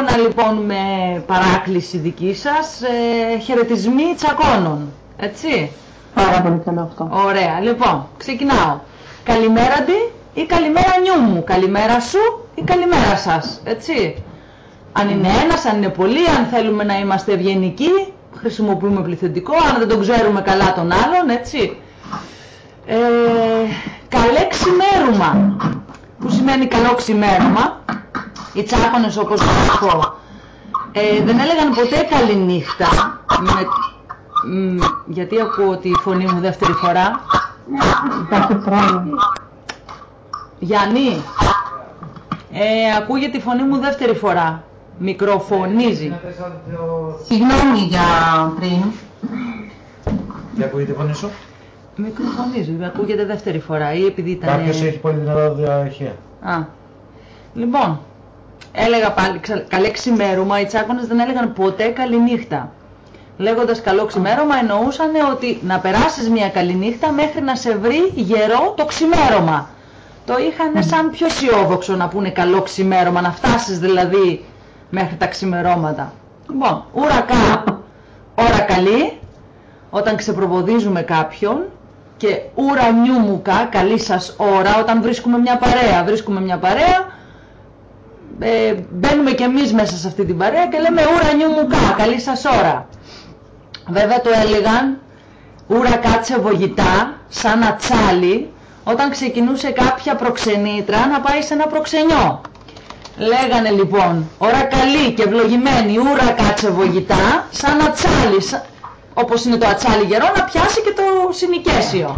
Σύμφωνα λοιπόν με παράκληση δική σας, ε, χαιρετισμοί τσακώνων. Έτσι; Πάρα πολύ καλό αυτό. Ωραία. Λοιπόν, ξεκινάω. Καλημέρα τη ή καλημέρα νιού μου. Καλημέρα σου ή καλημέρα σας. Έτσι; Αν είναι ένας, αν είναι πολλοί, αν θέλουμε να είμαστε ευγενικοί, χρησιμοποιούμε πληθυντικό, αν δεν τον ξέρουμε καλά τον άλλον, έτσι; Ε, καλέ ξημέρωμα, που σημαίνει καλό ξημέρωμα. Οι τσάκονες όπως να πω, ε, δεν έλεγαν ποτέ καλή νύχτα, με, μ, γιατί ακούω τη φωνή μου δεύτερη φορά. Υπάρχει πρόβλημα. Γιάννη, ε, ακούγεται τη φωνή μου δεύτερη φορά. Μικροφωνίζει. Συγγνώμη για πριν. Τι ακούγεται η φωνή σου; Μικροφωνίζει, ακούγεται δεύτερη φορά ή επειδή ήταν... Κάποιος έχει πολύ δυνατά διαρχεία. Α. Λοιπόν, έλεγα πάλι ξα- καλέ ξημέρωμα, οι τσάκονες δεν έλεγαν ποτέ καλή νύχτα. Λέγοντας καλό ξημέρωμα εννοούσαν ότι να περάσεις μια καλή νύχτα μέχρι να σε βρει γερό το ξημέρωμα. Το είχαν σαν πιο αισιόδοξο να πούνε καλό ξημέρωμα, να φτάσεις δηλαδή μέχρι τα ξημερώματα. Λοιπόν, ουρακά, ώρα καλή, όταν ξεπροβοδίζουμε κάποιον και ουρανιούμουκα, καλή σας ώρα, όταν βρίσκουμε μια παρέα. Βρίσκουμε μια παρέα, ε, μπαίνουμε κι εμείς μέσα σε αυτή την παρέα και λέμε ουρανιούμουκα, καλή σας ώρα. Βέβαια το έλεγαν ούρα κάτσε βογητά, σαν ατσάλι, όταν ξεκινούσε κάποια προξενήτρα να πάει σε ένα προξενιό. Λέγανε λοιπόν, ώρα καλή και ευλογημένη, ούρα κάτσε βογητά, σαν ατσάλι, σα- όπως είναι το ατσάλι γερό, να πιάσει και το συνοικέσιο. Α,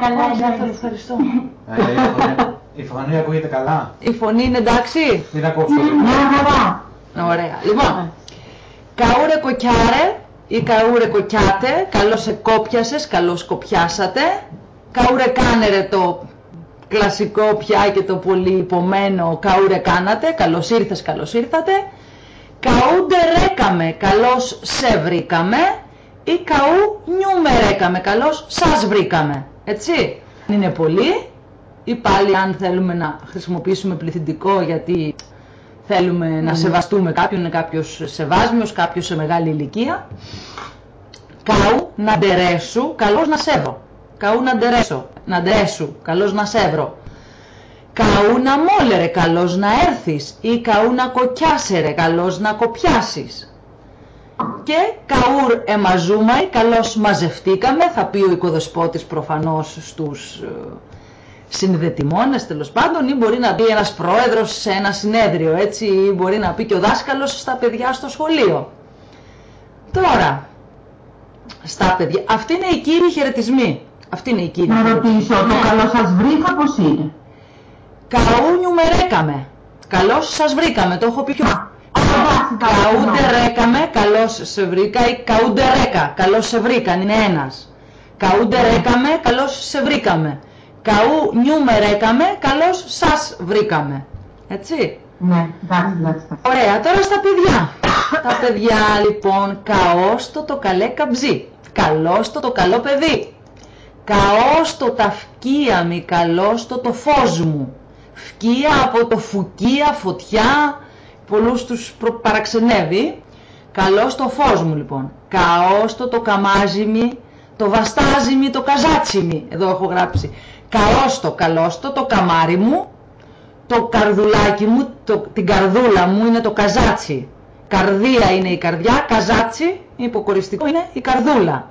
καλά, Ευχαριστώ, ευχαριστώ. Ε, η φωνή- Η φωνή ακούγεται καλά; Η φωνή είναι εντάξει; Τι να κόψω. Μια χαρά. Ωραία. Λοιπόν, καούρε κοκιάρε ή καούρε κοκιάτε, καλώς σε κόπιασες, καλώς κοπιάσατε. Καούρε κάνερε το κλασικό πια και το πολύ υπομένο καούρε κάνατε, καλώς ήρθες, καλώς ήρθατε. Καούντε ρέκαμε, καλώς σε βρήκαμε ή καού νιούμερέκαμε, καλώς σας βρήκαμε. Έτσι, είναι πολύ ή πάλι αν θέλουμε να χρησιμοποιήσουμε πληθυντικό γιατί θέλουμε να σεβαστούμε κάποιον, είναι κάποιος σεβάσμιος, κάποιος σε μεγάλη ηλικία. Καού να ντερέσου, καλώς να σέβω. Καού να ντερέσω, να ντερέσου, καλώς να σέβρω. Καού να μόλερε, καλώς να έρθεις. Ή καού να κοκιάσερε, καλώς να κοπιάσεις. Και καούρ εμαζούμαι, καλώς μαζευτήκαμε, θα πει ο οικοδεσπότης προφανώς στους ε, συνδετημόνες τέλος πάντων ή μπορεί να πει ένας πρόεδρος σε ένα συνέδριο έτσι ή μπορεί να πει και ο δάσκαλος στα παιδιά στο σχολείο. Τώρα, στα παιδιά, αυτοί είναι οι κύριοι χαιρετισμοί. Αυτοί είναι οι κύριοι Να χαιρετισμοί. ρωτήσω, το καλό σας βρήκα πώς είναι; Καούνιου με ρέκαμε. Καλώς σας βρήκαμε, το έχω πει πιο... εντάξει, καλά, Καούντε καλά. ρέκαμε, καλώς σε βρήκα ή καούντε ρέκα, καλώς σε βρήκαν, είναι ένας. Καούντε ρέκαμε, καλώς σε βρήκαμε. Καού νιου με ρέκαμε, καλώς σας βρήκαμε. Έτσι. Ναι, εντάξει, εντάξει. Ωραία, τώρα στα παιδιά. Τα παιδιά λοιπόν, καώστο το καλέ καμψί. Καλώστο το καλό παιδί. Καώστο τα φκία μη, καλώστο το φως μου. Φκία από το φουκία, φωτιά, πολλούς τους προ- παραξενεύει. Καλώς το φως μου λοιπόν. Καώστο το καμάζι μη, το βαστάζι μη, το καζάτσι μη. Εδώ έχω γράψει. Καώστο, καλώστο το καμάρι μου, το καρδουλάκι μου, το, την καρδούλα μου είναι το καζάτσι. Καρδία είναι η καρδιά, καζάτσι, υποκοριστικό είναι η καρδούλα.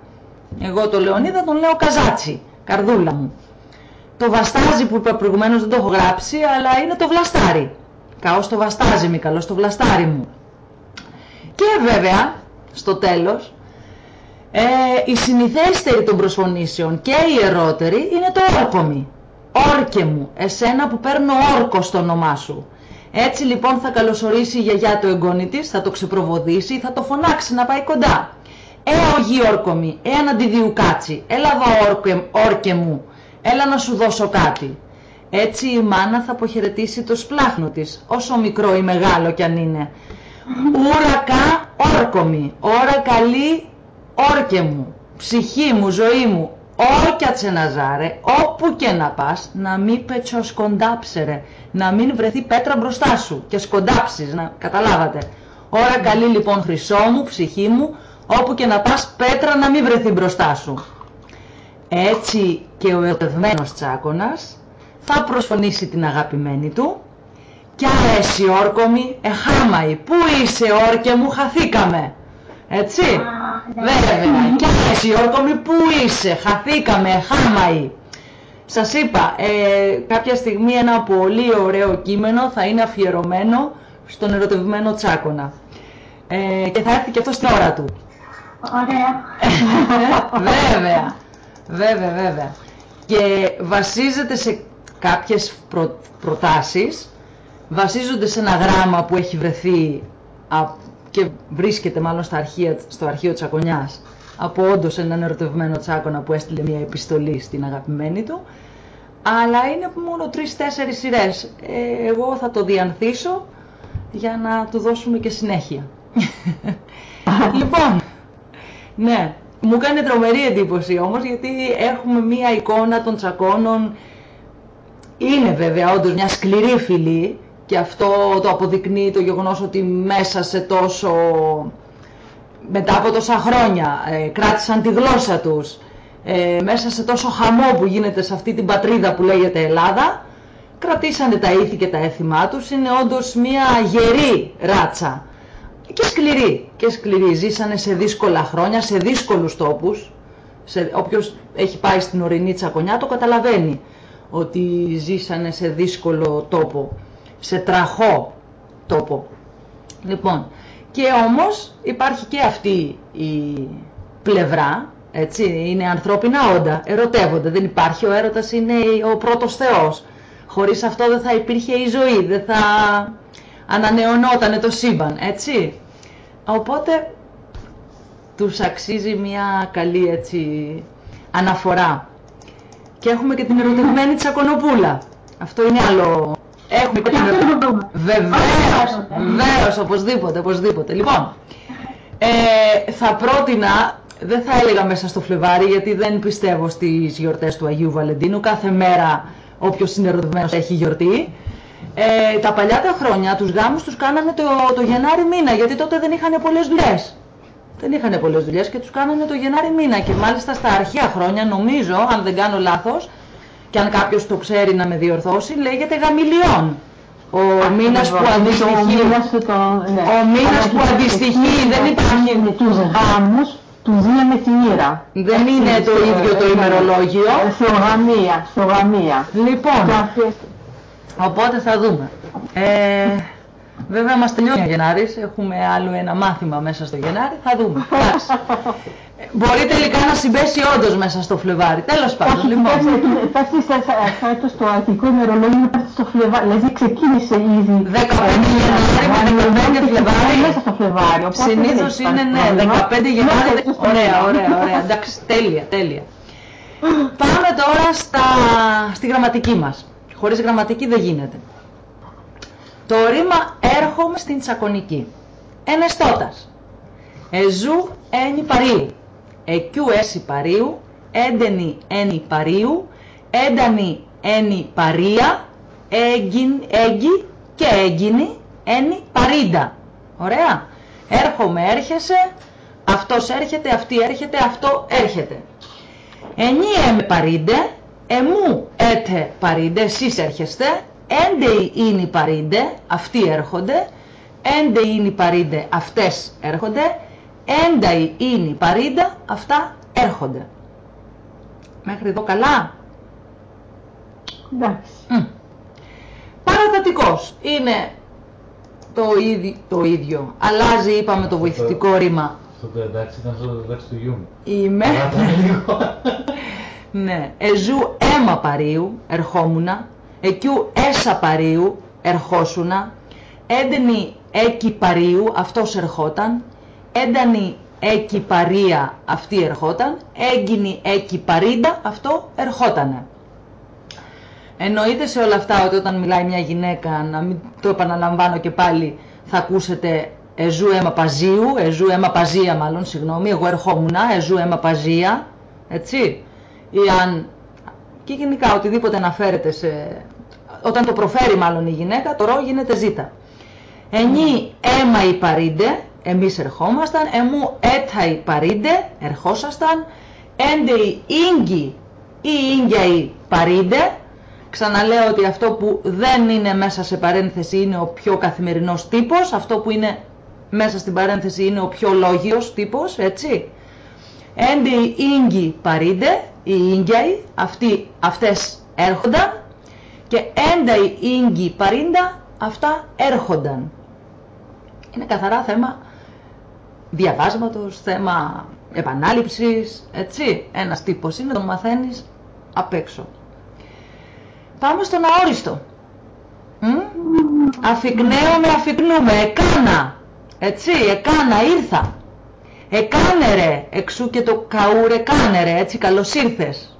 Εγώ το Λεωνίδα τον λέω καζάτσι, καρδούλα μου. Το βαστάζι που είπα προηγουμένως δεν το έχω γράψει, αλλά είναι το βλαστάρι. Καώς το βαστάζι μη, καλώς το βλαστάρι μου. Και βέβαια, στο τέλος, ε, η συνηθέστερη των προσφωνήσεων και η ερώτερη είναι το όρκομη. Όρκε μου, εσένα που παίρνω όρκο στο όνομά σου. Έτσι λοιπόν θα καλωσορίσει η γιαγιά το εγγόνι της, θα το ξεπροβοδήσει, θα το φωνάξει να πάει κοντά. Ε, ο γη όρκομη, ε, αναντιδιουκάτσι, έλα εδώ όρκε, όρκε μου, έλα να σου δώσω κάτι. Έτσι η μάνα θα αποχαιρετήσει το σπλάχνο της, όσο μικρό ή μεγάλο κι αν είναι. Ούρακα όρκομη, ώρα καλή όρκε μου, ψυχή μου, ζωή μου, όκια τσεναζάρε, όπου και να πας, να μην πετσοσκοντάψερε, να μην βρεθεί πέτρα μπροστά σου και σκοντάψεις, να καταλάβατε. Ώρα καλή λοιπόν χρυσό μου, ψυχή μου, όπου και να πας πέτρα να μην βρεθεί μπροστά σου. Έτσι και ο ερωτευμένος τσάκωνας θα προσφωνήσει την αγαπημένη του «Κι αρέσει όρκομη, εχάμαη, πού είσαι όρκε μου, χαθήκαμε». Έτσι, βέβαια, κι αρέσει όρκομη, πού είσαι, χαθήκαμε, εχάμαη. Σας είπα, ε, κάποια στιγμή ένα πολύ ωραίο κείμενο θα είναι αφιερωμένο στον ερωτευμένο τσάκωνα. Ε, και θα έρθει και αυτό στην ώρα του. Ωραία. βέβαια, βέβαια, βέβαια. Και βασίζεται σε κάποιες προ, προτάσεις, βασίζονται σε ένα γράμμα που έχει βρεθεί α, και βρίσκεται μάλλον στα αρχεία, στο αρχείο Τσακονιάς από όντως έναν ερωτευμένο Τσάκονα που έστειλε μια επιστολή στην αγαπημένη του αλλά είναι μόνο τρεις-τέσσερις σειρές. Ε, εγώ θα το διανθίσω για να του δώσουμε και συνέχεια. λοιπόν, ναι, μου κάνει τρομερή εντύπωση όμως γιατί έχουμε μία εικόνα των τσακώνων είναι βέβαια όντως μια σκληρή φυλή και αυτό το αποδεικνύει το γεγονός ότι μέσα σε τόσο μετά από τόσα χρόνια ε, κράτησαν τη γλώσσα τους ε, μέσα σε τόσο χαμό που γίνεται σε αυτή την πατρίδα που λέγεται Ελλάδα κρατήσανε τα ήθη και τα έθιμά τους. Είναι όντως μια γερή ράτσα. Και σκληρή και σκληρή. Ζήσανε σε δύσκολα χρόνια σε δύσκολους τόπους. Σε, όποιος έχει πάει στην ορεινή τσακονιά το καταλαβαίνει ότι ζήσανε σε δύσκολο τόπο σε τραχό τόπο λοιπόν και όμως υπάρχει και αυτή η πλευρά έτσι, είναι ανθρώπινα όντα, ερωτεύονται, δεν υπάρχει, ο έρωτας είναι ο πρώτος θεός. Χωρίς αυτό δεν θα υπήρχε η ζωή, δεν θα ανανεωνόταν το σύμπαν, έτσι. Οπότε τους αξίζει μια καλή έτσι αναφορά. Και έχουμε και την ερωτευμένη Τσακονοπούλα. Αυτό είναι άλλο. Έχουμε και την ερωτευμένη. Βεβαίως, βεβαίως, οπωσδήποτε, οπωσδήποτε. Λοιπόν, ε, θα πρότεινα δεν θα έλεγα μέσα στο Φλεβάρι γιατί δεν πιστεύω στις γιορτές του Αγίου Βαλεντίνου. Κάθε μέρα όποιος είναι ερωτευμένος έχει γιορτή. Ε, τα παλιά τα χρόνια τους γάμους τους κάνανε το, το Γενάρη μήνα γιατί τότε δεν είχαν πολλές δουλειές. Δεν είχαν πολλές δουλειές και τους κάνανε το Γενάρη μήνα και μάλιστα στα αρχαία χρόνια νομίζω, αν δεν κάνω λάθος, και αν κάποιος το ξέρει να με διορθώσει, λέγεται γαμιλιών. Ο μήνας που αντιστοιχεί, ο μήνας που αντιστοιχεί δεν υπάρχει... Τους γάμους του δίναμε την ήρα. Δεν είναι το ίδιο το ημερολόγιο. Στο γαμία, στο γαμία. Λοιπόν, οπότε θα δούμε. Ε, βέβαια μας τελειώνει ο Γενάρης, έχουμε άλλο ένα μάθημα μέσα στο Γενάρη, θα δούμε. Εντάξει. Μπορεί τελικά να συμπέσει όντω μέσα στο Φλεβάρι. Τέλο πάντων, λοιπόν. Πέφτει φέτο το αρχικό ημερολόγιο πέφτει στο Φλεβάρι. Δηλαδή ξεκίνησε ήδη. 15 Γενάρη με 15 Φλεβάρι. Μέσα στο Φλεβάρι. Συνήθω είναι ναι, 15 Γενάρη. Ωραία, ωραία, ωραία. Εντάξει, τέλεια, τέλεια. Πάμε τώρα στα, στη γραμματική μας. Χωρίς γραμματική δεν γίνεται. Το ρήμα έρχομαι στην τσακονική. Ενεστώτας. Εζού ένι παρίου εκιού έσι παρίου, έντενη ένι παρίου, έντανη ένι παρία, έγκυ και έγκυνη ένι παρίντα. Ωραία. Έρχομαι, έρχεσαι, αυτός έρχεται, αυτή έρχεται, αυτό έρχεται. Ενίε με παρίντε, εμού έτε παρίντε, εσείς έρχεστε, έντε είναι παρίντε, αυτοί έρχονται, έντε είναι παρίντε, αυτές έρχονται, ένταη είναι παρίντα, αυτά έρχονται. Μέχρι εδώ καλά; Εντάξει. Mm. Παρατατικός είναι το, ίδιο, το ίδιο. Αλλάζει, είπαμε, το βοηθητικό ρήμα. Στο εντάξει ήταν στο εντάξει του γιου μου. Είμαι. ναι. Εζού αίμα παρίου, ερχόμουνα. Εκιού έσα παρίου, ερχόσουνα. Έντενη έκι παρίου, αυτός ερχόταν έντανη έκι παρία αυτή ερχόταν, έγκυνη έκι παρίντα αυτό ερχότανε. Εννοείται σε όλα αυτά ότι όταν μιλάει μια γυναίκα, να μην το επαναλαμβάνω και πάλι, θα ακούσετε εζού αίμα παζίου, εζού αίμα παζία μάλλον, συγγνώμη, εγώ ερχόμουνα, εζού αίμα παζία, έτσι. ή αν και γενικά οτιδήποτε αναφέρεται σε... Όταν το προφέρει μάλλον η γυναίκα, το ρο γίνεται ζήτα. Ενή αίμα η παρίντε, εμείς ερχόμασταν, εμού έτα η παρίντε, ερχόσασταν, έντε η ίγκη ή ίγκια η παρίντε, ξαναλέω ότι αυτό που δεν είναι μέσα σε παρένθεση είναι ο πιο καθημερινός τύπος, αυτό που είναι μέσα στην παρένθεση είναι ο πιο λόγιος τύπος, έτσι. Έντε η ίγκη παρίντε, οι ίγκιοι, αυτοί, αυτές έρχονταν και έντα οι ίγκοι παρίντα, αυτά έρχονταν. Είναι καθαρά θέμα διαβάσματος, θέμα επανάληψης, έτσι. Ένας τύπος είναι, τον μαθαίνεις απ' έξω. Πάμε στον αόριστο. Αφικνέω με αφικνούμε, εκάνα, έτσι, εκάνα, ήρθα. Εκάνε ρε, εξού και το καούρε κάνε ρε, έτσι καλώς ήρθες.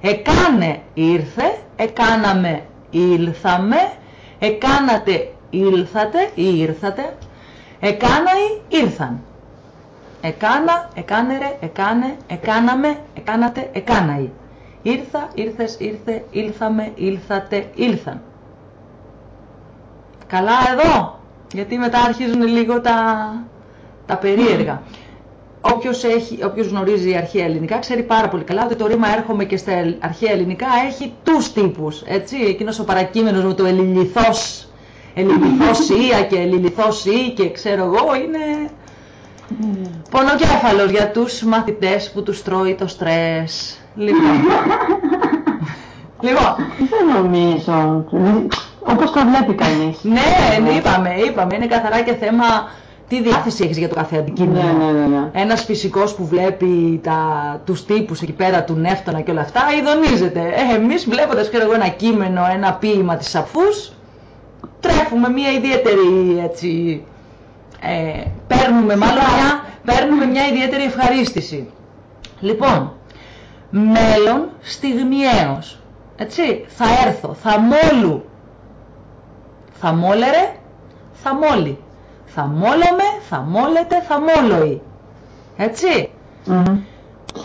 Εκάνε ήρθε, εκάναμε ήλθαμε, εκάνατε ήλθατε ή ήρθατε, εκάναει ήρθαν. Εκάνα, εκάνε ρε, εκάνε, εκάναμε, εκάνατε, εκάναει. Ήρθα, ήρθες, ήρθε, ήλθαμε, ήλθατε, ήλθαν. Καλά εδώ, γιατί μετά αρχίζουν λίγο τα, τα περίεργα. Όποιος, έχει, όποιος γνωρίζει αρχαία ελληνικά ξέρει πάρα πολύ καλά ότι το ρήμα έρχομαι και στα αρχαία ελληνικά έχει τους τύπους, έτσι, εκείνος ο παρακείμενος με το ελληνιθός, ελληνιθός ή και ελληνιθός ή και ξέρω εγώ είναι πονοκέφαλος για τους μαθητές που τους τρώει το στρες. Λοιπόν, λοιπόν. Δεν νομίζω. Όπως το βλέπει κανείς. Ναι, ναι, είπαμε, είπαμε, είναι καθαρά και θέμα τι διάθεση έχεις για το κάθε αντικείμενο; Ναι, ναι, ναι, ναι. Ένας φυσικός που βλέπει τα, τους τύπους εκεί πέρα του νεύτωνα και όλα αυτά, ειδονίζεται. Ε, εμείς βλέποντας ξέρω εγώ, ένα κείμενο, ένα ποίημα της Σαφούς, τρέφουμε μια ιδιαίτερη έτσι, ε, παίρνουμε μάλλον μια, παίρνουμε μια ιδιαίτερη ευχαρίστηση. Λοιπόν, μέλλον στιγμιαίος. Έτσι, θα έρθω, θα μόλου. Θα μόλερε, θα μόλι θα μόλαμε, θα μόλετε, θα μόλοει. Έτσι.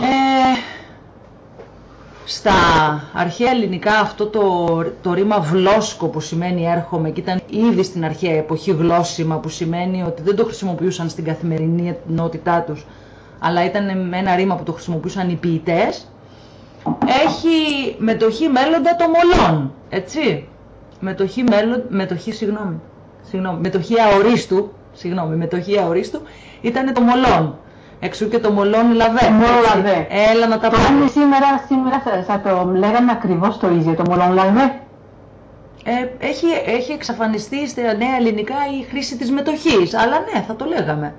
Ε, στα αρχαία ελληνικά αυτό το, το ρήμα βλόσκο που σημαίνει έρχομαι και ήταν ήδη στην αρχαία εποχή γλώσσιμα που σημαίνει ότι δεν το χρησιμοποιούσαν στην καθημερινή ενότητά τους αλλά ήταν με ένα ρήμα που το χρησιμοποιούσαν οι ποιητές έχει μετοχή μέλλοντα το μολόν, έτσι. Μετοχή, μέλλον, μετοχή συγγνώμη, συγγνώμη, μετοχή αορίστου, συγγνώμη, μετοχή αορίστου ήταν το μολόν. Εξού και το μολόν λαβέ. Μολόν λαβέ. Έλα να τα Το πάρουμε. είναι σήμερα, σήμερα θα, θα το λέγαμε ακριβώς το ίδιο, το μολόν λαβέ. Ε, έχει, έχει εξαφανιστεί στα νέα ελληνικά η χρήση της μετοχής, αλλά ναι, θα το λέγαμε.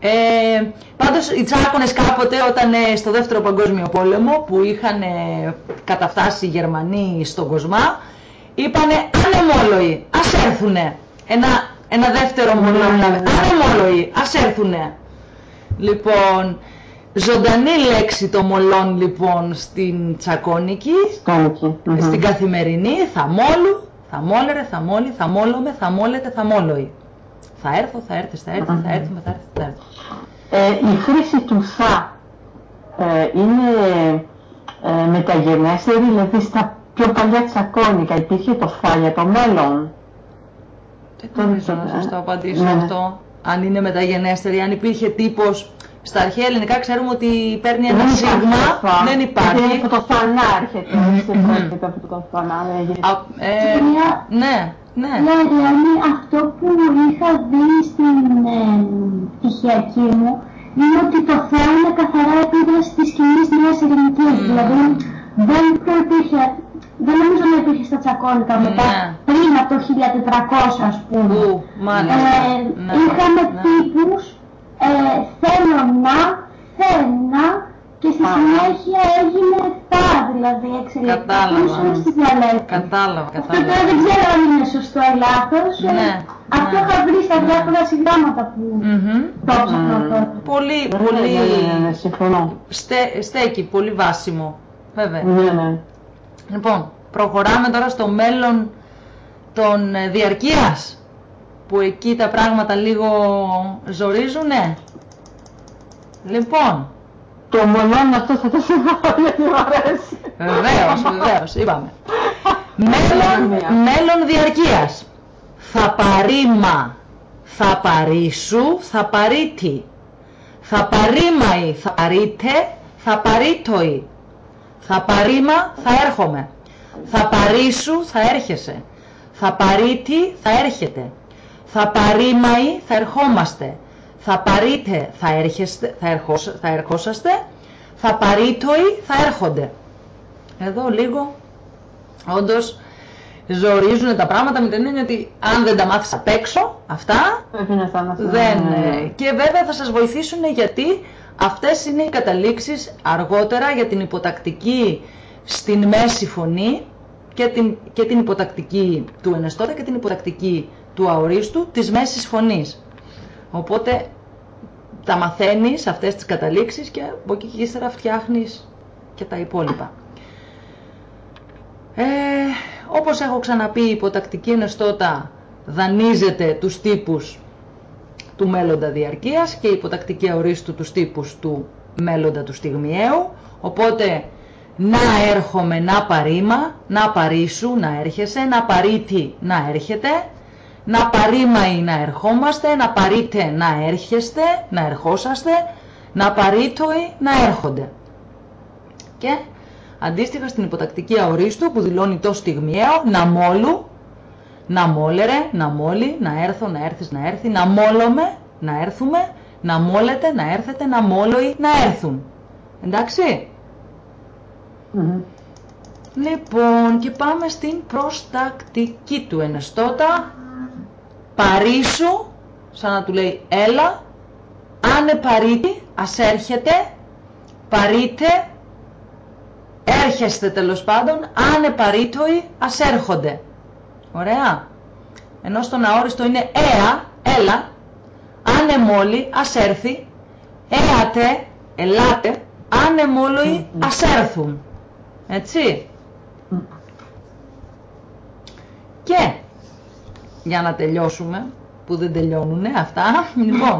Ε, πάντως οι τσάκονες κάποτε όταν ε, στο δεύτερο παγκόσμιο πόλεμο που είχαν ε, καταφτάσει οι Γερμανοί στον Κοσμά είπανε ανεμόλοοι, ας έρθουνε. Ένα, ένα δεύτερο μολόν, ναι, ναι. ανεμόλοοι, ας έρθουνε. Λοιπόν, ζωντανή λέξη το μολόν λοιπόν στην τσακώνικη, Το εκεί. Μμμ. στην καθημερινή, θα μόλου, θα μόλερε, θα μόλι, θα μόλομε, θα μόλετε, θα μόλοει. Θα έρθω, θα έρθεις, θα έρθεις, θα έρθουμε, θα έρθεις, θα έρθει. Ε, η χρήση του θα ε, είναι ε, μεταγενέστερη, δηλαδή στα πιο παλιά τσακώνικα υπήρχε το θα για το μέλλον. Δεν νομίζω να σας το απαντήσω Ναι. αυτό. Αν είναι μεταγενέστερη, αν υπήρχε τύπος... Στα αρχαία ελληνικά ξέρουμε ότι παίρνει ένα υπάρχει σίγμα, το θα. δεν Γιατί υπάρχει. Από το θανά έρχεται, δεν πρόκειται από το θανά. λέγεται. Α, ε, Κυρία- ναι, ναι. Ναι, δηλαδή αυτό που είχα δει στην ε, πτυχιακή μου είναι ότι το Θεό είναι καθαρά επίδραση της κοινής νέας ελληνικής. Δηλαδή δεν υπήρχε, δεν νομίζω να υπήρχε στα τσακώνικα μετά, Ναι. πριν από το 1400 ας πούμε. Ου, μάλιστα. Ε, Ναι, είχαμε ναι. τύπους ε, θέλω να, θένα και στη Α. συνέχεια έγινε τα δηλαδή εξελίχθηκε. Κατάλαβα. Αυτό είναι στη διαλέκτη. Κατάλαβα, Αυτό τώρα κατάλαβα. δεν ξέρω αν είναι σωστό ή λάθος. Ε, Ναι, Αυτό ναι. είχα βρει στα διάφορα συγγράμματα που Μμμ. το έψαχνα τότε. Πολύ, Ναι, πολύ... ναι, ναι, ναι, συμφωνώ. Στε, στέκει, πολύ βάσιμο. Βέβαια. Ναι, ναι. Λοιπόν, προχωράμε τώρα στο μέλλον των ε, διαρκείας, που εκεί τα πράγματα λίγο ζορίζουνε. Λοιπόν, το μολόν αυτό θα το συγχωρώ γιατί μου αρέσει. Βεβαίως, βεβαίως, είπαμε. μέλλον, μέλλον διαρκείας. Θα παρήμα, θα παρήσου, θα παρήτη. Θα παρήμαει, θα παρήτε, θα παρήτωει. Θα παρήμα, θα έρχομαι. Θα παρήσου, θα έρχεσαι. Θα παρήτη, θα έρχεται. Θα παρήμαει, θα ερχόμαστε. Θα παρείτε, θα, έρχεστε, θα, ερχόσ, θα ερχόσαστε. Θα παρήτωοι, θα έρχονται. Εδώ λίγο, όντως, ζορίζουν τα πράγματα με την έννοια ότι αν δεν τα μάθεις απ' έξω, αυτά, Πρέπει να τα μάθω. δεν... ε, Και βέβαια θα σας βοηθήσουν γιατί αυτές είναι οι καταλήξεις αργότερα για την υποτακτική στην μέση φωνή και την, και την υποτακτική του ενεστώτα και την υποτακτική του αορίστου της μέσης φωνής. Οπότε τα μαθαίνεις αυτές τις καταλήξεις και από εκεί και ύστερα φτιάχνεις και τα υπόλοιπα. Ε, όπως έχω ξαναπεί, η υποτακτική ενεστώτα δανείζεται τους τύπους του μέλλοντα διαρκείας και η υποτακτική αορίστου τους τύπους του μέλλοντα του στιγμιαίου. Οπότε να έρχομαι, να παρήμα, να παρήσου, να έρχεσαι, να παρήτη, να έρχεται, να παρήμαει, να ερχόμαστε, να παρείτε, να έρχεστε, να ερχόσαστε, να παρήτωοι, να έρχονται. Και αντίστοιχα στην υποτακτική αορίστου που δηλώνει το στιγμιαίο, να μόλου, να μόλερε, να μόλι, να έρθω, να έρθεις, να έρθει, να μόλομαι, να έρθουμε, να μόλετε, να έρθετε, να μόλοι, να έρθουν. Εντάξει. Μμμ. Λοιπόν, και πάμε στην προστακτική του ενεστώτα. Παρήσου, σαν να του λέει έλα, άνε παρήτη, ας έρχεται, παρείτε, έρχεστε τέλος πάντων, άνε παρήτωοι, ας έρχονται. Ωραία. Ενώ στον αόριστο είναι έα, έλα, άνε μόλι, ας έρθει, έατε, ελάτε, άνε μόλοι, ας έρθουν. Έτσι. Και για να τελειώσουμε, που δεν τελειώνουνε αυτά, λοιπόν,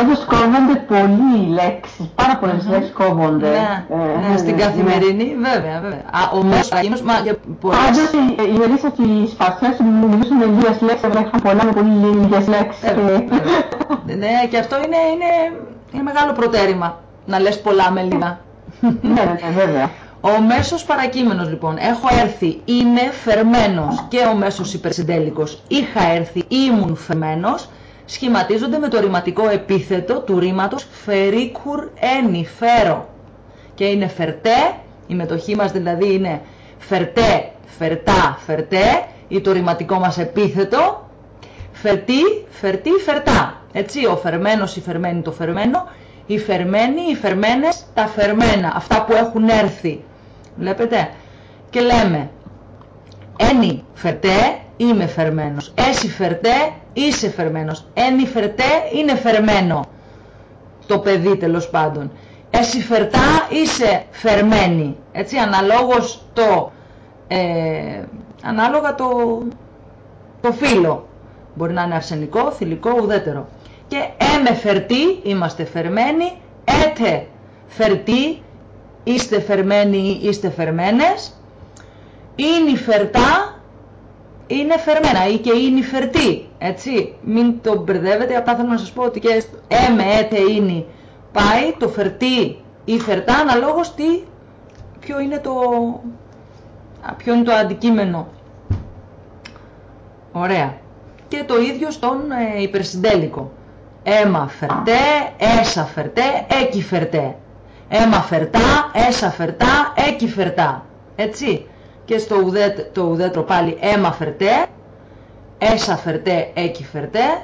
Όντως κόβονται πολλοί λέξεις, πάρα πολλές λέξεις κόβονται. ναι, Ε, ναι, στην ναι, καθημερινή, βέβαια, βέβαια. Α, ο μέσος παρακίνος, μα για πολλές. Πάντως η- η Ελίσσα και οι σπαθιές μου μιλούσαν με λίγες λέξεις, αλλά είχαν πολλά με πολύ λίγες λέξεις. Ε, και- βέβαια. Ναι, και αυτό είναι, είναι, είναι μεγάλο προτέρημα, να λες πολλά με λίγα. Ναι, ναι, βέβαια. Ο μέσος παρακείμενος λοιπόν, έχω έρθει, είμαι φερμένος και ο μέσος υπερσυντέλικος, είχα έρθει, ήμουν φερμένος, σχηματίζονται με το ρηματικό επίθετο του ρήματος φερίκουρ ένι, φέρω. Και είναι φερτέ, η μετοχή μας δηλαδή είναι φερτέ, φερτά, φερτέ, ή το ρηματικό μας επίθετο, φερτή, φερτή, φερτά. Έτσι, ο φερμένος, η φερμένη, το φερμένο, οι φερμένοι, οι φερμένες, τα φερμένα, αυτά που έχουν έρθει. Βλέπετε; Και λέμε, ένι φερτέ, είμαι φερμένος. Έσυ φερτέ, είσαι φερμένος. Ένι φερτέ, είναι φερμένο. Το παιδί τέλος πάντων. Έσυ φερτά, είσαι φερμένη. Έτσι, αναλόγως το, ε, ανάλογα το, το φύλλο. Μπορεί να είναι αρσενικό, θηλυκό, ουδέτερο. Και έμε φερτή, είμαστε φερμένοι, έτε φερτή, είστε φερμένοι ή είστε φερμένες, είναι φερτά, είναι φερμένα ή και είναι φερτή, έτσι. Μην το μπερδεύετε, απλά θέλω να σας πω ότι και στο έμε, έτε, είναι πάει το φερτή ή φερτά αναλόγως τι, ποιο είναι το, α, ποιο είναι το αντικείμενο. Ωραία. Και το ίδιο στον ε, υπερσυντέλικο. Έμα φερτέ, έσα φερτέ, έκι φερτέ. Έμα φερτά, έσα φερτά, έκι φερτά. Έτσι. Και στο ουδέτ, το ουδέτρο πάλι έμα φερτέ, έσα φερτέ, έκι φερτέ.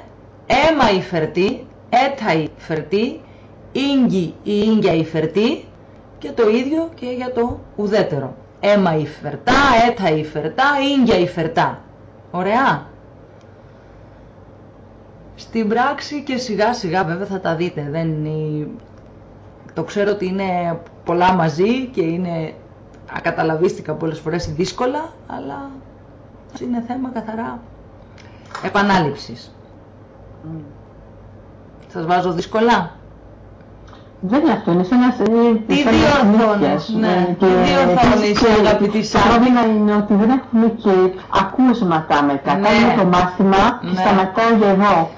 Έμα η φερτή, έτα η φερτή, ίγκη η ίγκια η φερτή. Και το ίδιο και για το ουδέτερο. Έμα η φερτά, έτα η φερτά, ίγκια η φερτά. Ωραία. Στην πράξη και σιγά σιγά βέβαια θα τα δείτε. Δεν είναι... Το ξέρω ότι είναι πολλά μαζί και είναι ακαταλαβίστηκα πολλές φορές δύσκολα, αλλά είναι θέμα καθαρά επανάληψης. Σας βάζω δύσκολα; Δεν είναι αυτό, είναι σαν να Τι δύο οθόνες, ναι. Τι δύο οθόνες, αγαπητή Το πρόβλημα είναι ότι δεν έχουμε και ακούσματα μετά. Ναι. Κάνουμε το μάθημα και Ναι. σταματάει εδώ.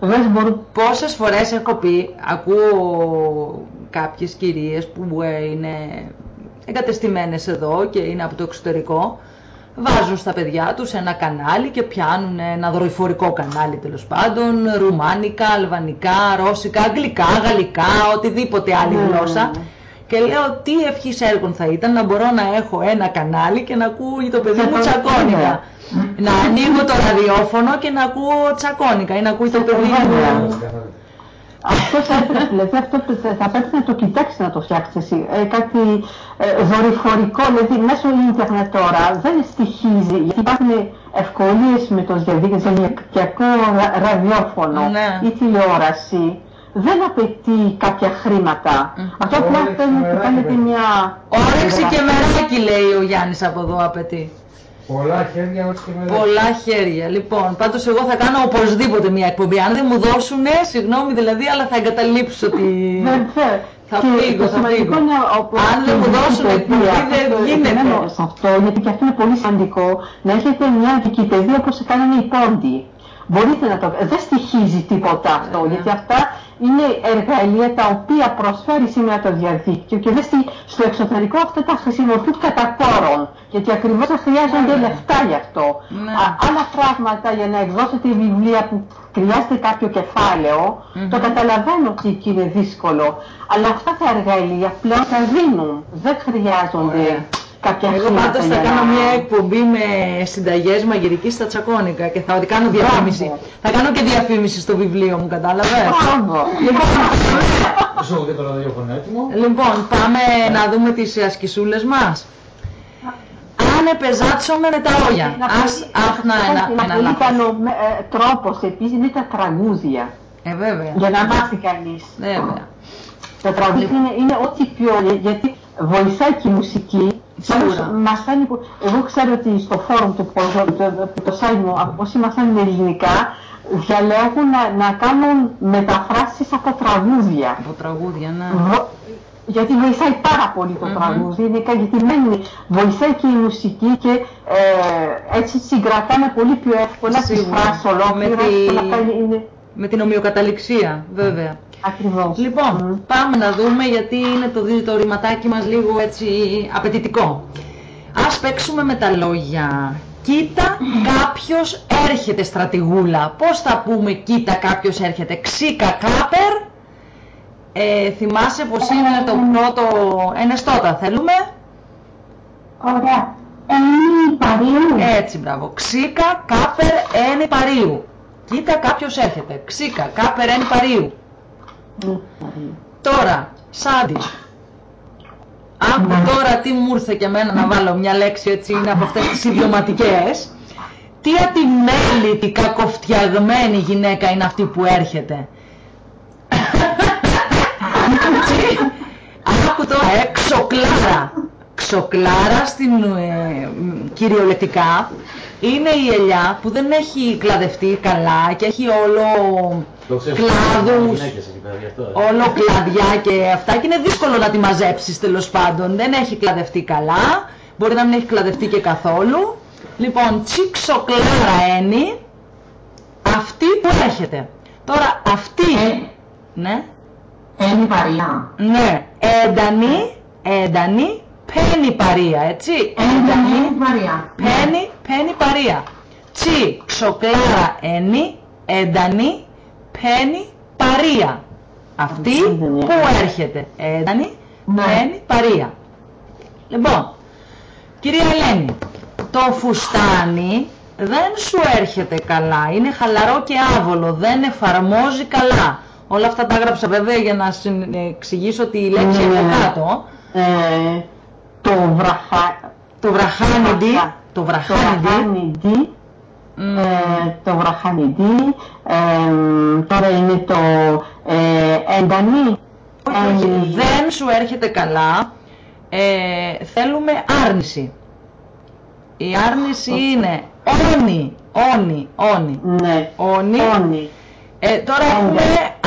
Βέβαια μπορούν Πόσες φορές έχω πει, ακούω κάποιες κυρίες που ε, είναι εγκατεστημένες εδώ και είναι από το εξωτερικό, βάζουν στα παιδιά τους ένα κανάλι και πιάνουν ένα δορυφορικό κανάλι τέλος πάντων, ρουμάνικα, αλβανικά, ρώσικα, αγγλικά, γαλλικά, οτιδήποτε άλλη Ναι. γλώσσα. Και λέω τι ευχής έργων θα ήταν να μπορώ να έχω ένα κανάλι και να ακούει το παιδί μου Ναι. τσακώνικα. Να ανοίγω το ραδιόφωνο και να ακούω τσακώνικα ή να ακούει το παιδί Βέβαια. μου Αυτό θα έπρεπε, δηλαδή αυτό θα- θα πρέπει να το κοιτάξεις να το φτιάξεις εσύ. Ε, κάτι ε, δορυφορικό, δηλαδή μέσω ίντερνετ τώρα δεν στοιχίζει, γιατί υπάρχουν ευκολίες με το διαδικτυακό ρα- ραδιόφωνο Ναι. ή τηλεόραση. Δεν απαιτεί κάποια χρήματα. Αυτό απλά Όρεξη, θέλει να μεράκι, κάνετε βέβαια. μια... Όρεξη και μεράκι λέει ο Γιάννης από εδώ απαιτεί. Πολλά χέρια, ό,τι και με Πολλά χέρια. Λοιπόν, πάντως εγώ θα κάνω οπωσδήποτε μια εκπομπή. Αν δεν μου δώσουνε, συγγνώμη δηλαδή, αλλά θα εγκαταλείψω τη... Βέβαια. Θα Και φύγω, το θα σημαντικό φύγω. είναι ο- Αν δεν μου η δώσουν Wikipedia, εκπομπή, δεν αυτό γίνεται. επιμένω σε αυτό, γιατί και αυτό είναι πολύ σημαντικό, να έχετε μια Wikipedia όπως κάνανε οι πόντοι. Μπορείτε να το Δεν στοιχίζει τίποτα αυτό, Ναι. γιατί αυτά είναι εργαλεία τα οποία προσφέρει σήμερα το διαδίκτυο και δεν στη- στο εξωτερικό αυτά τα χρησιμοποιούν κατά κόρον, γιατί ακριβώς θα χρειάζονται λεφτά γι' αυτό. Ναι. Α, άλλα πράγματα για να εκδώσετε βιβλία που χρειάζεται κάποιο κεφάλαιο, το καταλαβαίνω ότι εκεί είναι δύσκολο. Αλλά αυτά τα εργαλεία πλέον τα δίνουν. Δεν χρειάζονται Ωραία. Κάποια Εγώ χρήματα πάντως θα για κάνω να- μια εκπομπή με συνταγές μαγειρικής στα τσακώνικα και θα κάνω διαφήμιση. Μπράβο. Θα κάνω και διαφήμιση στο βιβλίο μου, κατάλαβες; Μπράβο. Σου έχω και το ραδιόφωνο έτοιμο; Λοιπόν, πάμε να δούμε τις ασκησούλες μας. Αν επεζάτσομαι με τα όγια. Ένα Ας, πολύ- αχ, να, ένα, ένα ένα πολύ λάθος. καλό ε, τρόπος επίσης είναι τα τραγούδια. Ε, βέβαια. Για να μάθει κανείς. Βέβαια. Τα τραγούδια είναι, είναι ό,τι πιο, γιατί βοηθάει και η μουσική. Σίγουρα. Πάντως, μαθαίνει που, εγώ ξέρω ότι στο φόρουμ του το, το, το site μου, όσοι μαθαίνουν ελληνικά, διαλέγουν να, να κάνουν μεταφράσεις από τραγούδια. Από τραγούδια, ναι. Βο- Γιατί βοηθάει πάρα πολύ το Μμμ. τραγούδι, είναι κα- γιατί μένει, βοηθάει και η μουσική και ε, έτσι συγκρατάνε πολύ πιο εύκολα τις Σίγουρα. φράσεις ολόκληρες Με τη- και να κάνει, είναι Με την ομοιοκαταληξία, βέβαια. Ακριβώς. Λοιπόν, Μμ. πάμε να δούμε γιατί είναι το, το ρηματάκι μας λίγο έτσι απαιτητικό. Ας παίξουμε με τα λόγια. Κοίτα, κάποιος έρχεται στρατηγούλα. Πώς θα πούμε κοίτα κάποιος έρχεται. Ξίκα κάπερ. Ε, θυμάσαι πως είναι το πρώτο ενεστώτα. Θέλουμε; Ωραία. Ένι παρίου. Έτσι, μπράβο. Ξίκα κάπερ ένι παρίου. Κοίτα κάποιος έρχεται. Ξίκα κάπερ ένι παρίου. Μμ. Τώρα, Σάντι. Άκου τώρα τι μου ήρθε και εμένα να βάλω μια λέξη έτσι, είναι από αυτές τις ιδιωματικές. Τι ατιμέλητη, κακοφτιαγμένη γυναίκα είναι αυτή που έρχεται; Τι- Άκου τώρα, ε, ξοκλάρα. Ξοκλάρα στην ε, μ, κυριολεκτικά είναι η ελιά που δεν έχει κλαδευτεί καλά και έχει όλο Το ξέρεις, κλάδους, γυναίκες εκεί πέρα, γι' αυτό. ε. όλο κλαδιά και αυτά και είναι δύσκολο να τη μαζέψεις τέλος πάντων. Δεν έχει κλαδευτεί καλά, μπορεί να μην έχει κλαδευτεί και καθόλου. Λοιπόν, τσίξοκλάρα ένι, αυτή που έρχεται. Τώρα αυτή, Ε. ναι, Ένι παριά. ναι, έντανη, έντανη, πένι παρία, έτσι, έντανη, παριά. Πένι, πένι παρία. Τσι, ξοκλάρα ένι, έντανη, πένι παρία. Αυτή Έντανη. που έρχεται. Έντανη, Ναι. πένι παρία. Λοιπόν, κυρία Ελένη, το φουστάνι δεν σου έρχεται καλά. Είναι χαλαρό και άβολο. Δεν εφαρμόζει καλά. Όλα αυτά τα έγραψα βέβαια για να συν- εξηγήσω τη λέξη Ναι, από ναι. κάτω. Ε, το βραχα... Το βραχάνιντι, το Το βραχάνιντι, βραχάνιντι. μ, Ε, το βραχανιδί, ε, τώρα είναι το ε, έντανη. Όχι, όχι, Έντανη. δεν σου έρχεται καλά. Ε, θέλουμε άρνηση. Η άρνηση είναι όνι, όνι, όνι. Ναι, Όνι, όνι. Ε, τώρα έχουμε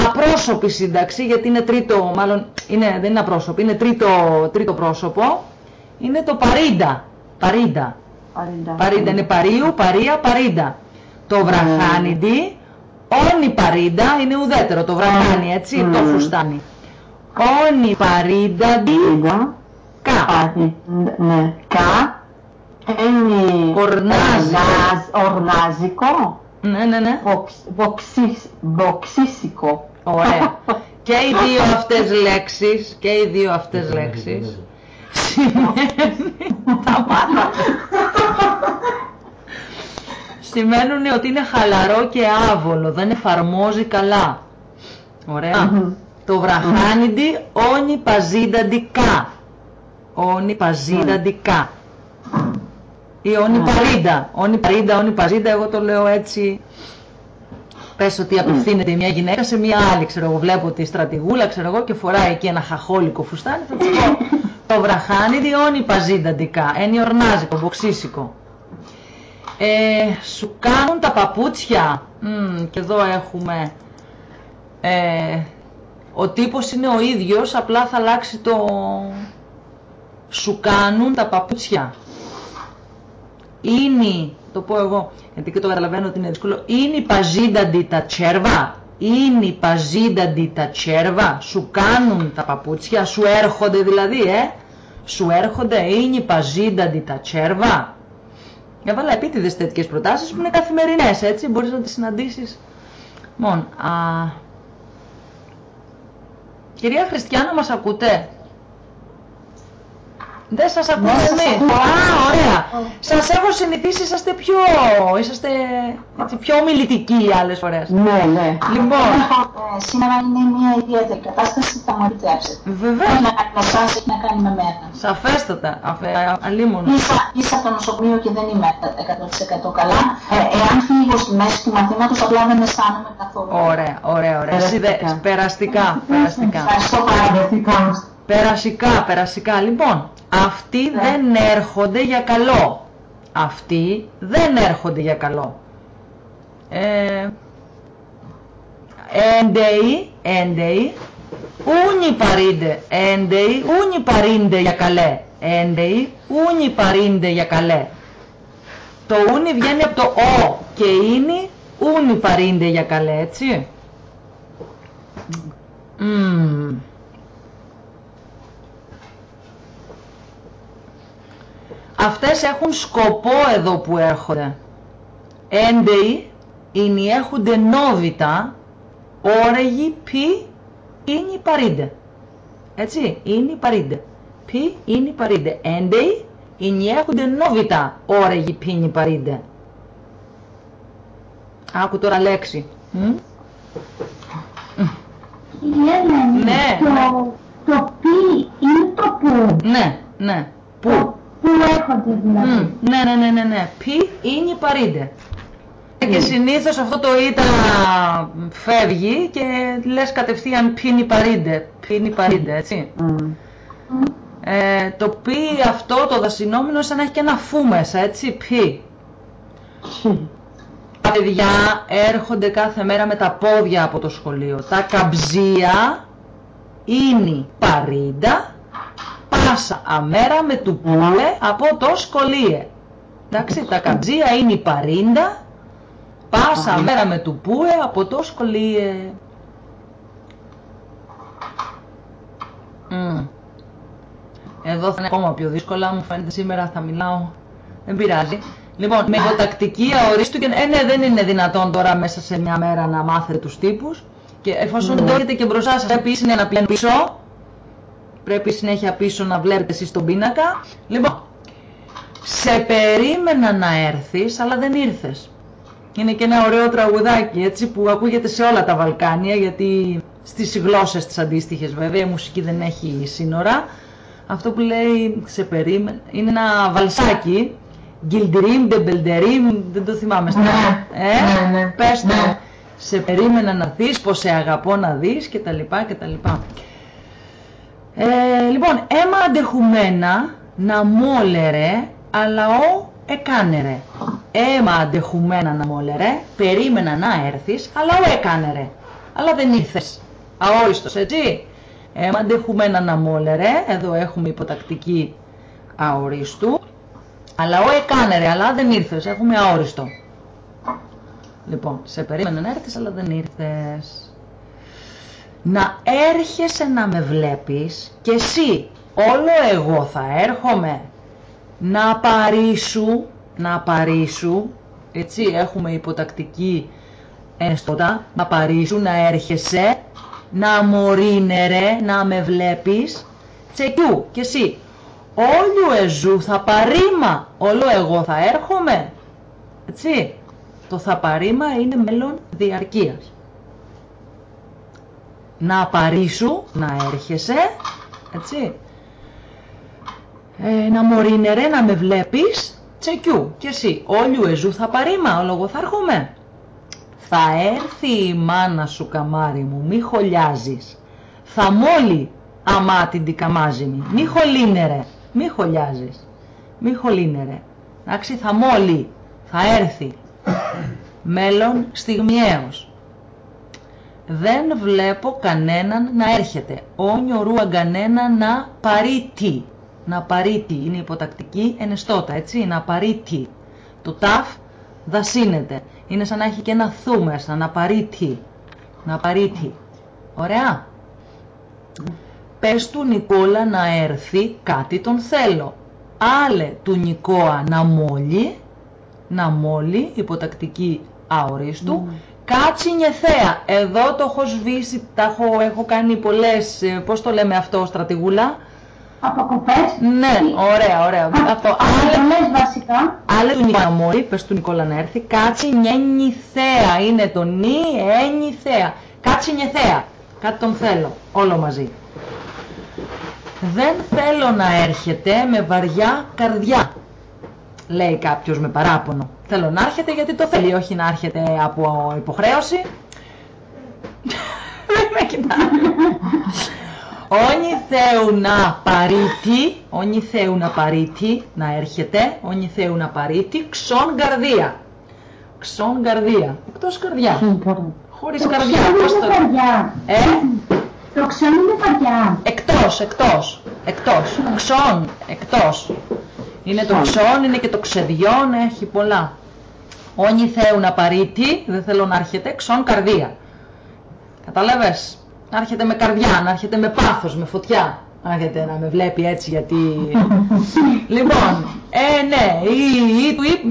απρόσωπη σύνταξη, γιατί είναι τρίτο, μάλλον είναι, δεν είναι απρόσωπη, είναι τρίτο, τρίτο πρόσωπο. Είναι το παρίντα. Παρίντα. Παρίντα. Παρίντα είναι παρίου, παρία, παρίντα. Το βραχάνι ντι, όνι παρίντα είναι ουδέτερο, το βραχάνι, έτσι, το φουστάνι. Όνι παρίντα, Παρίντα. κα. Παρί- Ναι. Κα. Είναι Ορνάζικο. ορνάζ- ορνάζικο. Ναι, ναι, ναι. Βοξ- βοξίσ- Βοξίσικο. Ωραία. και οι δύο αυτές λέξεις, και οι δύο αυτές λέξεις, σημαίνει, τα μάνα. σημαίνουν ότι είναι χαλαρό και άβολο, δεν εφαρμόζει καλά. Ωραία. Μμμ. Το βραχάνιντι όνι παζίνταντικα. Όνι παζίνταντικα. Ή όνι παρίντα. Όνι παρίντα, όνι παζίντα, εγώ το λέω έτσι. Πες ότι απευθύνεται μια γυναίκα σε μια άλλη, ξέρω εγώ, βλέπω τη στρατηγούλα, ξέρω εγώ, και φοράει εκεί ένα χαχόλικο φουστάνι, θα της πω το βραχάνιδι όνι παζίνταντικα, ένι ορνάζικο, μποξίσικο. Ε, σου κάνουν τα παπούτσια, Μμμ, και εδώ έχουμε, ε, ο τύπος είναι ο ίδιος, απλά θα αλλάξει το σου κάνουν τα παπούτσια. Είναι, το πω εγώ, γιατί και το καταλαβαίνω ότι είναι δύσκολο, είναι παζίνταντι τα τσέρβα, είναι παζίνταντι τα τσέρβα, σου κάνουν τα παπούτσια, σου έρχονται δηλαδή, ε, σου έρχονται, είναι παζίνταντι τα τσέρβα; Έβαλα επίτηδες τέτοιες προτάσεις που είναι καθημερινές, έτσι, μπορείς να τις συναντήσεις. Μόνο, α... Κυρία Χριστιανά, μας ακούτε; Δεν σας ακούμε σας εμείς. ακούω. Α, ωραία. Σας έχω συνηθίσει, είσαστε πιο, είσαστε έτσι, πιο ομιλητικοί άλλες φορές. Ναι, ναι. Λοιπόν, Ε, σήμερα είναι μια ιδιαίτερη κατάσταση, θα μου επιτρέψετε. Δεν βεβαίως, έχει να κάνει με εσάς, έχει να κάνει με μένα. σαφέστατα, αφε, αλίμονος. Ίσα, ίσα από το νοσοκομείο και δεν είμαι 100% καλά. Ε, εάν φύγω στη μέση του μαθήματος, απλά δεν αισθάνομαι καθόλου. Ωραία, ωραία, ωραία. Σιδε- Περαστικά. Περαστικά, περαστικά. Ευχαριστώ πάρα πολύ. Περασικά, περασικά. Λοιπόν, αυτοί δεν έρχονται για καλό. Αυτοί δεν έρχονται για καλό. Ε, έντεοι, έντεοι, ούνι παρίντε, έντεοι, ούνι παρίντε για καλέ. Έντεοι, ούνι παρίντε για καλέ. Το ούνι βγαίνει από το ο και είναι ούνι παρίντε για καλέ, έτσι. Μμμ. Αυτές έχουν σκοπό εδώ που έρχονται. Έντεοι είναι έχονται νόβητα, όρεγοι πι είναι παρίντε. Έτσι, είναι παρίντε. Πι είναι παρίντε. Έντεοι είναι έχονται νόβητα, όρεγοι πι είναι παρίντε. Άκου τώρα λέξη. Μμ. Η Έλενη, Ναι, το, ναι. το πι είναι το που. Ναι, ναι. Πού. Το που έρχονται δηλαδή; Μμ, Ναι, ναι, ναι, ναι, ναι. Πι είναι παρίντε. Και συνήθως αυτό το ήττα φεύγει και λες κατευθείαν πίνει παρίντε. Πίνει παρίντε, έτσι. Μμ. Ε, το πι αυτό το δασινόμενο σαν να έχει και ένα φου μέσα, έτσι. Πι. Τα παιδιά έρχονται κάθε μέρα με τα πόδια από το σχολείο. Τα καμψία είναι παρίντα, πάσα αμέρα με του πουλε από το σχολείο. Εντάξει, τα καμψία είναι παρίντα, πάσα αμέρα με του πουε από το σχολείο. Μμ. Εδώ θα είναι ακόμα πιο δύσκολα, μου φαίνεται σήμερα θα μιλάω. Δεν πειράζει. Λοιπόν, με υποτακτική αορίστου και ε, ναι, δεν είναι δυνατόν τώρα μέσα σε μια μέρα να μάθετε τους τύπους. Και εφόσον το έχετε και μπροστά σας, πρέπει είναι να πηγαίνει πίσω. Πρέπει συνέχεια πίσω να βλέπετε εσείς τον πίνακα. Λοιπόν, σε περίμενα να έρθεις, αλλά δεν ήρθες. Είναι και ένα ωραίο τραγουδάκι, έτσι, που ακούγεται σε όλα τα Βαλκάνια, γιατί στις γλώσσες τις αντίστοιχες βέβαια, η μουσική δεν έχει σύνορα. Αυτό που λέει σε περίμενα, είναι ένα βαλσάκι, Γκιλντρίμ, Ντεμπελντερίμ, δεν το θυμάμαι στα Ναι, ε, ναι, ναι, πες το, ναι. σε περίμενα να δεις, πως σε αγαπώ να δεις και τα Ε, λοιπόν, έμα αντεχουμένα να μόλερε, αλλά ο εκάνερε. Έμα αντεχουμένα να μόλερε, περίμενα να έρθεις, αλλά ο έκανε ρε. Αλλά δεν ήρθες. Αόριστος, έτσι. Έμα αντεχουμένα να μόλερε, εδώ έχουμε υποτακτική αορίστου. Αλλά ο έκανε ρε, αλλά δεν ήρθες, έχουμε αόριστο. Λοιπόν, σε περίμενα να έρθεις, αλλά δεν ήρθες. Να έρχεσαι να με βλέπεις και εσύ, όλο εγώ θα έρχομαι να παρήσου, να παρήσου, έτσι έχουμε υποτακτική ένστοτα, να παρήσου, να έρχεσαι, να μωρίνερε, να με βλέπεις, τσεκιού και εσύ. Όλου εζού θα παρήμα, όλο εγώ θα έρχομαι, έτσι. Το θα παρήμα είναι μέλλον διαρκείας. Να παρήσου, να έρχεσαι, έτσι. Ε, να μωρίνερε να με βλέπεις τσεκιού. Και εσύ όλου εζού θα παρήμα όλο θα έρχομαι. Θα έρθει η μάνα σου καμάρι μου μη χολιάζεις θα μόλι αμάτιντη καμάζιμη μη χολίνερε μη χολιάζεις μη χολίνερε εντάξει θα μόλι θα έρθει. Μέλλον στιγμιαίος δεν βλέπω κανέναν να έρχεται. Όνιο ρούα κανένα να παρήτη να παρήτη, είναι υποτακτική ενεστώτα, έτσι, να παρήτη. Το ταφ δασύνεται. Είναι σαν να έχει και ένα θου μέσα, να παρήτη. Να παρήτη. Ωραία. Πες του Νικόλα να έρθει, κάτι τον θέλω. Άλλε του Νικόα να μόλι, να μόλι, υποτακτική αορίστου, mm. Κάτσι νιεθέα. Εδώ το έχω σβήσει, τα έχω, έχω κάνει πολλές, ε, πώς το λέμε αυτό, στρατηγούλα, Αποκοπές. Ναι, ωραία, ωραία. Αυτό. Άλλε βασικά. Άλλες του Νικόλα πες του Νικόλα να έρθει. Κάτσι νιένι θέα. Είναι το νι, ένι θέα. Κάτσι θέα. Κάτι τον θέλω. Όλο μαζί. Δεν θέλω να έρχεται με βαριά καρδιά. Λέει κάποιος με παράπονο. Θέλω να έρχεται γιατί το θέλει, όχι να έρχεται από υποχρέωση. Δεν με κοιτάει. Όνι Θεού να παρήτη, όνι Θεού να παρήτη, να έρχεται, όνι Θεού να παρήτη, ξόν καρδία. Ξόν καρδία. Εκτός καρδιά. Χωρίς καρδιά. Πώς το... καρδιά. Ε; Το ξόν είναι καρδιά. Εκτός, εκτός. Εκτός. Ξόν, εκτός. Είναι το ξόν, είναι και το ξεδιόν, έχει πολλά. Όνι Θεού να παρήτη, δεν θέλω να έρχεται, ξόν καρδία. Καταλαβες να έρχεται με καρδιά, να έρχεται με πάθος, με φωτιά. Να έρχεται να με βλέπει έτσι γιατί... λοιπόν, ε, ναι, ή,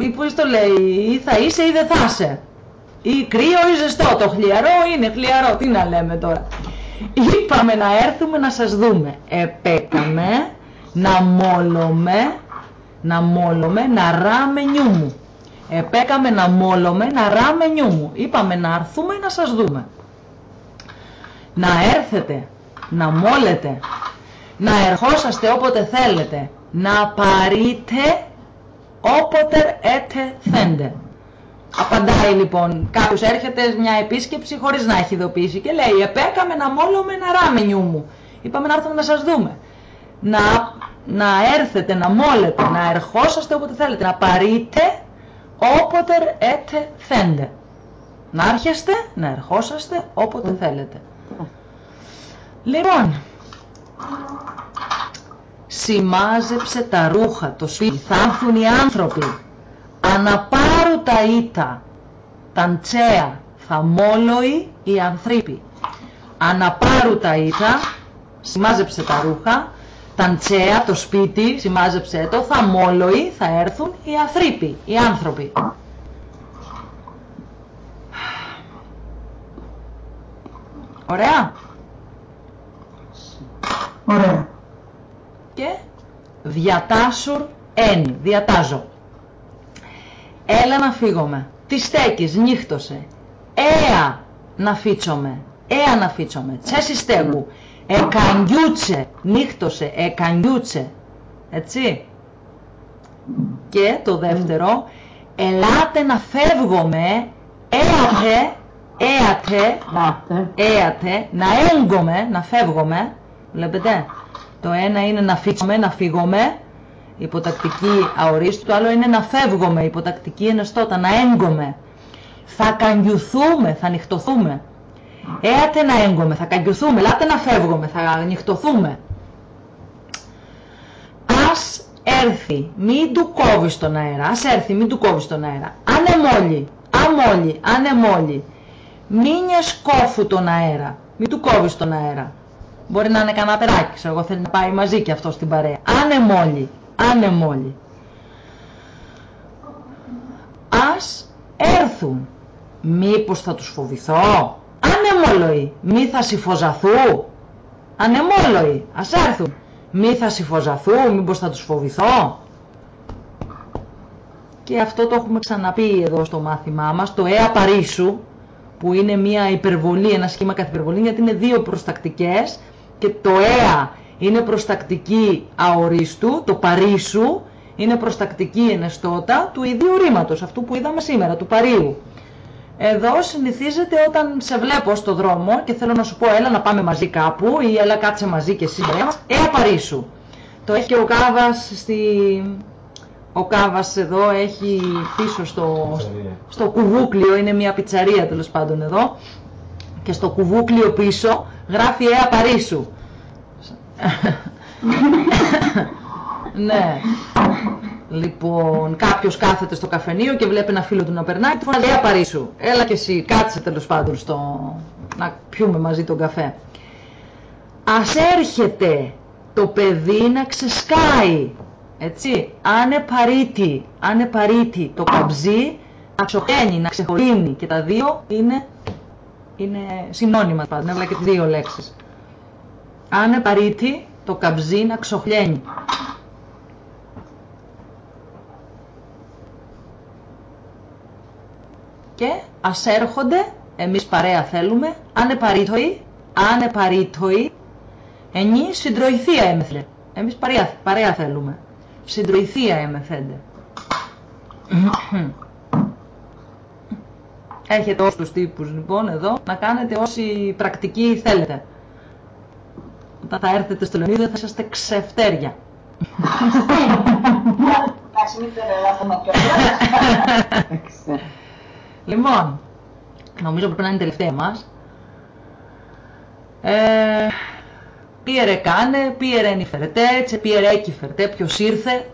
ή, ή πώς το λέει, ή θα είσαι ή δεν θα είσαι. Ή κρύο ή ζεστό, το χλιαρό είναι χλιαρό, τι να λέμε τώρα. Είπαμε να έρθουμε να σας δούμε. Επέκαμε να μόλομε, να μόλομε, να ράμε νιού μου. Επέκαμε να μόλομε, να ράμε νιού μου. Είπαμε να έρθουμε να σας δούμε να έρθετε, να μόλετε, να ερχόσαστε όποτε θέλετε, να παρείτε όποτε έτε θέντε. Απαντάει λοιπόν, κάποιος έρχεται μια επίσκεψη χωρίς να έχει ειδοποιήσει και λέει «Επέκαμε να μόλουμε να ράμενιου μου». Είπαμε να έρθουμε να σας δούμε. Να, να έρθετε, να μόλετε, να ερχόσαστε όποτε θέλετε, να παρείτε όποτε έτε θέντε. Να έρχεστε, να ερχόσαστε όποτε θέλετε. Λοιπόν, σημάζεψε τα ρούχα, το σπίτι, θα έρθουν οι άνθρωποι, αναπάρου τα ήττα, τα ντσέα, θα μόλοι οι ανθρώποι. Αναπάρου τα ήττα, σημάζεψε τα ρούχα, τα ντσέα, το σπίτι, σημάζεψε το, θα μόλοι, θα έρθουν οι ανθρώποι, οι άνθρωποι. Ωραία. Ωραία. Και διατάσουρ εν, διατάζω. Έλα να φύγομαι. Τι στέκεις, νύχτωσε. Έα να φύτσομαι. Έα να φύτσομαι. Τσέσι στέγου. Εκανιούτσε, νύχτωσε, εκανιούτσε. Έτσι. Και το δεύτερο, ελάτε να φεύγομαι, έατε, έατε, έατε, να έγκομαι, να φεύγομαι, Βλέπετε. Το ένα είναι να φύγουμε, να φύγουμε. υποτακτική αορίστου, το άλλο είναι να φεύγουμε, υποτακτική ενεστώτα, να έγκομε. Θα καγκιουθούμε, θα νυχτωθούμε. Έατε να έγκομε, θα καγκιουθούμε, λάτε να φεύγουμε, θα νυχτωθούμε. Ας έρθει, μην του κόβεις τον αέρα, ας έρθει, μην του κόβεις τον αέρα. Ανεμόλει, αμόλει, ανεμόλει. Μην σκόφου τον αέρα, μην του κόβεις τον αέρα. Μπορεί να είναι κανένα περάκι, εγώ θέλει να πάει μαζί και αυτός στην παρέα. Ανεμόλει, ανεμόλει. Ας έρθουν. Μήπως θα τους φοβηθώ; Ανεμόλοι. Μη θα συμφωζαθούν. Ανεμόλοι. Ας έρθουν. Μη θα συμφωζαθούν. Μήπως θα τους φοβηθώ. Και αυτό το έχουμε ξαναπεί εδώ στο μάθημά μας. Το «έα παρήσου» που είναι μια υπερβολή, ένα σχήμα καθυπερβολή, γιατί είναι δύο προστακτικές και το «έα» είναι προστακτική αορίστου, το παρήσου είναι προστακτική ενεστώτα του ιδίου ρήματος, αυτού που είδαμε σήμερα, του παρίου. Εδώ συνηθίζεται όταν σε βλέπω στο δρόμο και θέλω να σου πω έλα να πάμε μαζί κάπου ή έλα κάτσε μαζί και εσύ μας, ε απαρίσου. Το έχει και ο Κάβας στη... Ο Κάβας εδώ έχει πίσω στο, στο κουβούκλιο, είναι μια πιτσαρία τέλος πάντων εδώ, και στο κουβούκλιο πίσω γράφει «Ε απαρίσου». ναι. Λοιπόν, κάποιος κάθεται στο καφενείο και βλέπει ένα φίλο του να περνάει, του φωνάζει: Παρίσου, έλα και εσύ, κάτσε τέλος πάντων στο... να πιούμε μαζί τον καφέ. Α έρχεται το παιδί να ξεσκάει. Έτσι, άνε παρήτη, άνε παρήτη το καμπζί, να ξοχαίνει, να ξεχωρίνει και τα δύο είναι, είναι συνώνυμα πάντα, έβαλα και τις δύο λέξεις. Άνε παρήτη το καμπζί να ξοχλαίνει. Και ας έρχονται, εμείς παρέα θέλουμε, ανεπαρήτωοι, ανεπαρήτωοι, ενή συντροηθεία έμεθλε. Εμείς παρέα, παρέα θέλουμε. Συντροηθεία έμεθέντε. Έχετε όσους τους τύπους λοιπόν εδώ να κάνετε όση πρακτική θέλετε. Όταν θα έρθετε στο Λεωνίδιο θα είσαστε ξεφτέρια. Λοιπόν, νομίζω πρέπει να είναι η τελευταία μας. Ε, πήρε κάνε, πήρε νηφερτέ, τσε πήρε έκει φερτέ, ποιος ήρθε,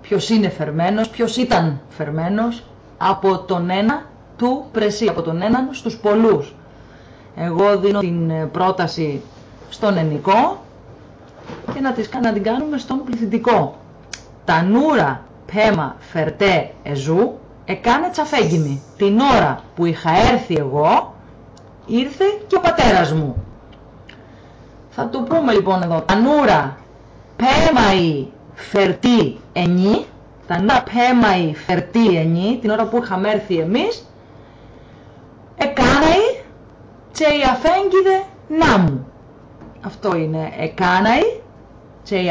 ποιος είναι φερμένος, ποιος ήταν φερμένος, από τον ένα του πρεσί, από τον έναν στους πολλούς. Εγώ δίνω την πρόταση στον ενικό και να, τις, να την κάνουμε στον πληθυντικό. Τα νούρα πέμα φερτέ εζού εκάνε τσαφέγγινη. Την ώρα που είχα έρθει εγώ, ήρθε και ο πατέρας μου. Θα το πούμε λοιπόν εδώ. Τανούρα πέμαει φερτή ενή, τανούρα πέμαει φερτή ενή, την ώρα που είχαμε έρθει εμείς, εκάναει και η αφέγγιδε να μου. Αυτό είναι εκάναει και η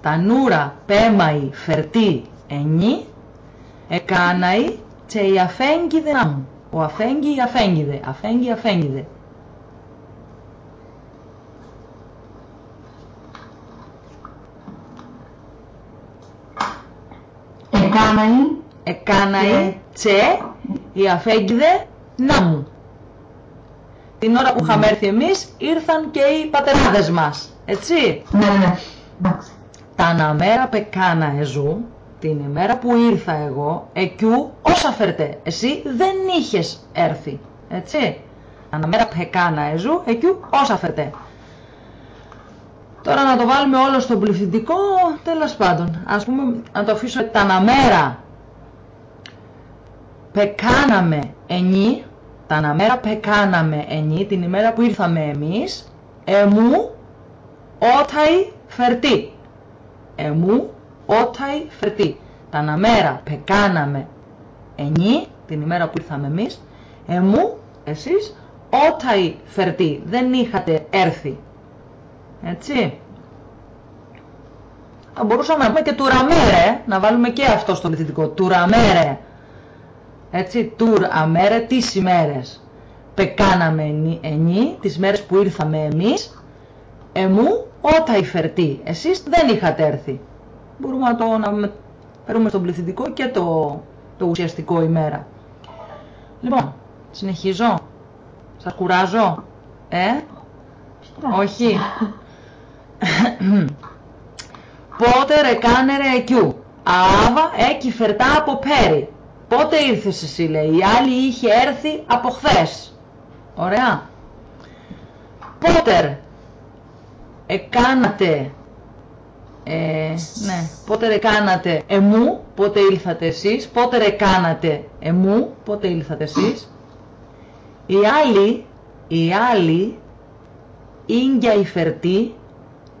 αφέγγιδε να μου νούρα πέμαει φερτή ενή, εκάναει και η αφέγγιδε να μου. Ο αφέγγι η αφέγγιδε, αφέγγι αφέγγιδε. Εκάναει. Εκάναει και η αφέγγιδε να μου. Την ώρα που είχαμε έρθει εμείς ήρθαν και οι πατεράδες μας. Έτσι. Ναι, ναι. Τα αναμέρα πεκάνα εζού, την ημέρα που ήρθα εγώ, εκιού όσα φερτέ. Εσύ δεν είχες έρθει. Έτσι. Αναμέρα πεκάνα εζού, εκιού όσα φερτέ. Τώρα να το βάλουμε όλο στο πληθυντικό, τέλος πάντων. Ας πούμε, να το αφήσω τα αναμέρα πεκάναμε ενή, τα αναμέρα πεκάναμε ενή, την ημέρα που ήρθαμε εμείς, εμού, όθαη φερτή εμού όθαη φερτή. Τα αναμέρα πεκάναμε ενή, την ημέρα που ήρθαμε εμείς, εμού, εσείς, όθαη φερτή. Δεν είχατε έρθει. Έτσι. Θα μπορούσαμε να πούμε και τουραμέρε, να βάλουμε και αυτό στο πληθυντικό. Τουραμέρε. Έτσι, τουρ αμέρε, τις ημέρες. Πεκάναμε ενή, τις μέρες που ήρθαμε εμείς, εμού Ότα υφερτή. Εσείς δεν είχατε έρθει. Μπορούμε να το να με- φέρουμε στον πληθυντικό και το, το ουσιαστικό ημέρα. Λοιπόν, συνεχίζω. Σας κουράζω. Ε, όχι. Πότε ρε κάνε ρε εκιού. Άβα έκει φερτά από πέρι. Πότε ήρθες εσύ λέει. Η άλλη είχε έρθει από χθες. Ωραία. Πότερ εκάνατε ε, ναι, πότε ρε κάνατε εμού, πότε ήλθατε εσείς, πότε ρε κάνατε εμού, πότε ήλθατε εσείς. Η άλλη, η άλλη, ίγκια υφερτή,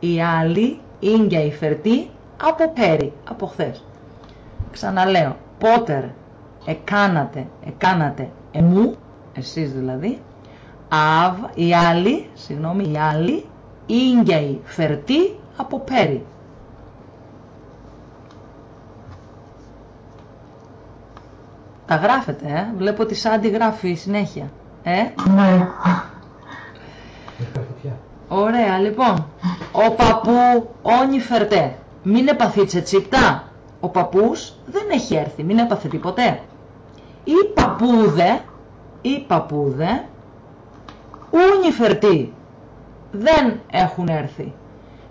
η άλλη, ίγκια υφερτή, από πέρι, από χθες. Ξαναλέω, πότερ εκάνατε, εκάνατε εμού, εσείς δηλαδή, αβ, η άλλη, συγγνώμη, η άλλη, ίγκια υφερτή, από πέρι. Τα γράφετε, ε; Βλέπω ότι Σάντι γράφει συνέχεια. Ε, Ναι. Έχει τα φωτιά. ωραία, λοιπόν. Ο παππού όνει φερτέ. Μην επαθήτσε τσίπτα. Ο παππούς δεν έχει έρθει. Μην έπαθε ποτέ. Οι παππούδε, οι παππούδε, ούνι φερτή. Δεν έχουν έρθει.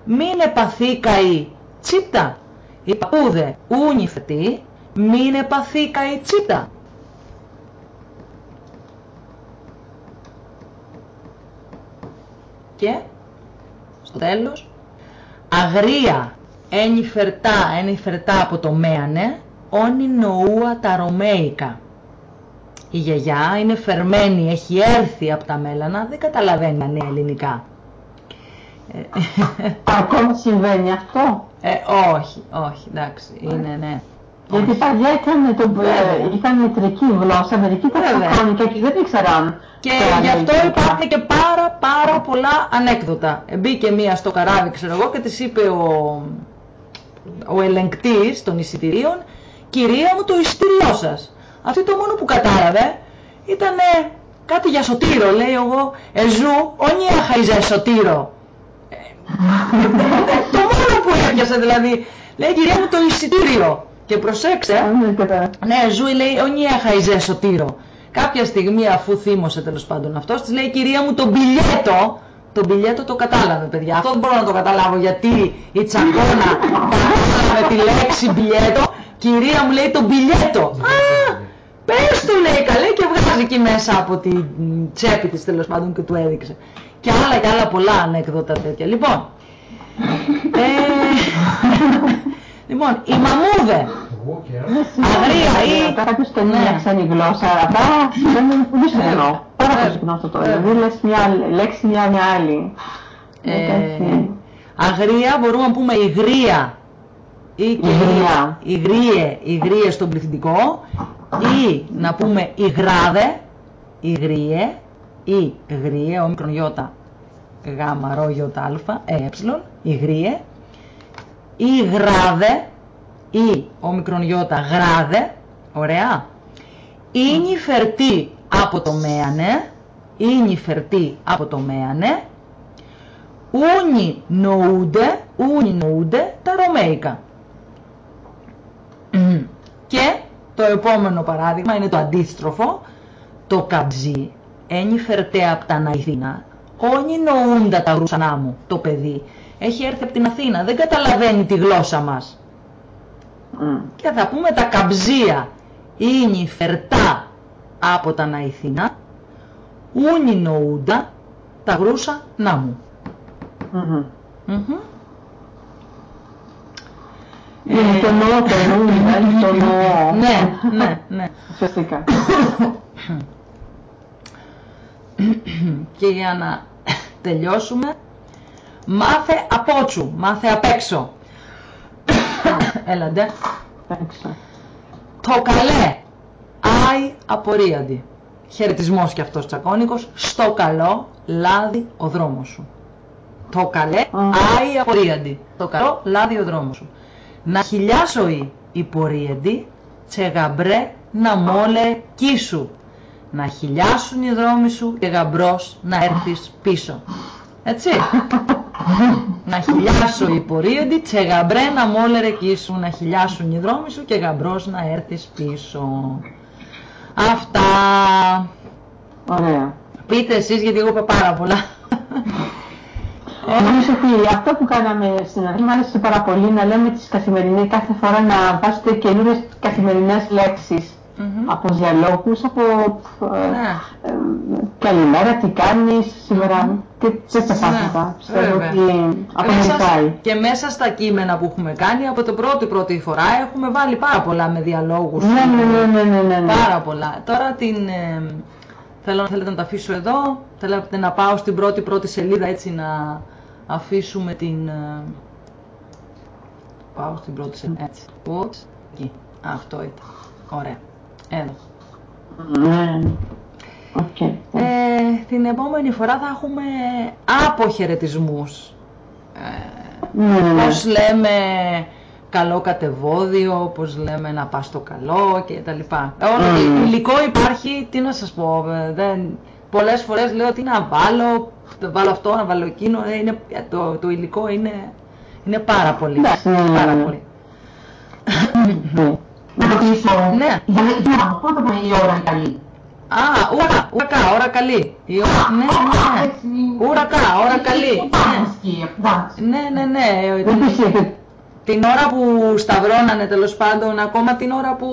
Μην επαθήκαει τσίπτα. Οι παππούδε ούνι φερτή. Μην επαθήκαει τσίπτα. Και στο τέλος αγρία ένι φερτά, ένι φερτά από το μέανε όνει νοούα τα ρωμαίικα. Η γιαγιά είναι φερμένη, έχει έρθει από τα μέλανα, δεν καταλαβαίνει τα νέα ελληνικά. Ακόμα συμβαίνει αυτό. Ε, όχι, όχι, εντάξει, είναι ναι. Γιατί παλιά ήταν, το, ε, ήταν μετρική γλώσσα, μερικοί τα Βέβαια. σακώνικα και δεν ήξεραν. Και τα γι' αυτό ελληνικά. υπάρχουν και πάρα πάρα πολλά ανέκδοτα. Ε, Μπήκε μία στο καράβι, ξέρω εγώ, και της είπε ο, ο ελεγκτής των εισιτηρίων «Κυρία μου, το εισιτήριό σας». Αυτή το μόνο που κατάλαβε ήταν κάτι για σωτήρο, λέει εγώ «Εζού, όνι έχα σωτήρο». Ε, το μόνο που έπιασε δηλαδή. Λέει «Κυρία μου, το εισιτήριο». Και προσέξε, Ναι, κατα- ναι, ζούει λέει, όνει έχα σωτήρο. Κάποια στιγμή αφού θύμωσε τέλος πάντων αυτός, της λέει κυρία μου το μπιλιέτο. Το μπιλιέτο το κατάλαβε, παιδιά. Αυτό δεν μπορώ να το καταλάβω γιατί η τσακώνα παράλαβε τη λέξη μπιλιέτο. Κυρία μου λέει το μπιλιέτο. Α, πες το λέει καλέ και βγάζει εκεί μέσα από την τσέπη της τέλος πάντων και του έδειξε. Και άλλα και άλλα πολλά ανέκδοτα τέτοια. Λοιπόν, ε, λοιπόν, η μαμούδε, Εγώ και Αγρία ή... Όταν κάποιος στέλνει Ναι. μια ξένη γλώσσα, απλά δεν είναι συχνό. Πάρα πολύ Βέβαια. συχνό αυτό το. Βέβαια. Δηλαδή λες μια λέξη μια μια άλλη. Ε, Έτσι. αγρία μπορούμε να πούμε υγρία ή και Υγρία. υγρίε, υγρίε στον πληθυντικό ή να πούμε υγράδε, υγρίε ή γρίε, όμικρον γιώτα, γάμα, ρο, γιώτα, αλφα, ε, έψιλον, υγρίε ή γράδε ή όμικρον γιώτα, γράδε, ωραία, ή νυφερτή από το μέανε, ή νυφερτή από το μέανε, ούνι νοούνται, ούνι νοούνται τα Ρωμαίικα. Και το επόμενο παράδειγμα είναι το αντίστροφο, το καμπζί, ένι φερτέ από τα Ναϊθίνα, όνι νοούντα τα γρουσανά μου, το παιδί. Έχει έρθει από την Αθήνα, δεν καταλαβαίνει τη γλώσσα μας. Μμ. Και θα πούμε τα καμψία, είναι φερτά από τα Ναϊθίνα, ούνι νοούντα τα γρούσα να μου. Μμμ. Μμμ. Είναι το νο, το νου, είναι το νο. Ναι, ναι, ναι. Ουσιαστικά. Και για να τελειώσουμε, μάθε απότσου, μάθε απ' έξω. Έλαντε. Έξω. Το καλέ, άι απορρίαντη. Χαιρετισμός κι αυτός τσακώνικος, στο καλό, λάδι ο δρόμος σου. Το καλέ, άι απορρίαντη. Το καλό, λάδι ο δρόμος σου. Να χιλιάσω η υπορίαντη, τσε γαμπρέ να μόλε κίσου. Να χιλιάσουν οι δρόμοι σου και γαμπρός να έρθεις πίσω. Έτσι. να χιλιάσω η πορείοντι, τσε γαμπρέ να μόλερε εκεί σου, να χιλιάσουν οι δρόμοι σου και γαμπρός να έρθεις πίσω. Αυτά. Ωραία. Πείτε εσείς γιατί εγώ είπα πάρα πολλά. Νομίζω ότι αυτό που κάναμε στην αρχή μου άρεσε πάρα πολύ να λέμε τις καθημερινές κάθε φορά να βάζετε καινούριες καθημερινές λέξεις Μμμ. από διαλόγους, από ε, Ναι. ε, καλημέρα, τι κάνεις σήμερα και τέτοια πράγματα. Πιστεύω Ναι, βέβαια. ότι αυτό Μέσα- βοηθάει. και μέσα στα κείμενα που έχουμε κάνει από την πρώτη πρώτη φορά έχουμε βάλει πάρα πολλά με διαλόγους. Ναι, ναι, ναι, ναι, ναι, ναι, ναι. Πάρα πολλά. Τώρα την... ε, θέλω, θέλετε να τα αφήσω εδώ. Θέλετε να πάω στην πρώτη πρώτη σελίδα έτσι να αφήσουμε την... ε, πάω στην πρώτη σελίδα. Έτσι. Oops. Εκεί. Α, Αυτό ήταν. Ωραία. Εδώ. Ναι. Οκ. Ε, την επόμενη φορά θα έχουμε αποχαιρετισμούς. Ε, Ναι, ναι, ναι. πώς λέμε καλό κατευόδιο, πώς λέμε να πας στο καλό και τα λοιπά. Όλο το Mm. υλικό υπάρχει, τι να σας πω, ε, δεν, πολλές φορές λέω τι να βάλω, να βάλω αυτό, να βάλω εκείνο, ε, είναι, ε, το, το υλικό είναι, είναι πάρα πολύ. Εντάξει, ναι, ναι, πάρα ναι. πολύ. Ναι. Να ρωτήσω, Ναι. για για πότε που είναι η ώρα η καλή. Α, ουρα, ουρακά, ώρα καλή. Η ώρα, ναι, ναι. Έτσι, Ουρακά, ώρα καλή. Πού πάμε εκεί, εντάξει. Ναι, ναι, ναι. Δεν Την, πιστεύετε. την ώρα που σταυρώνανε τέλος πάντων, ακόμα την ώρα που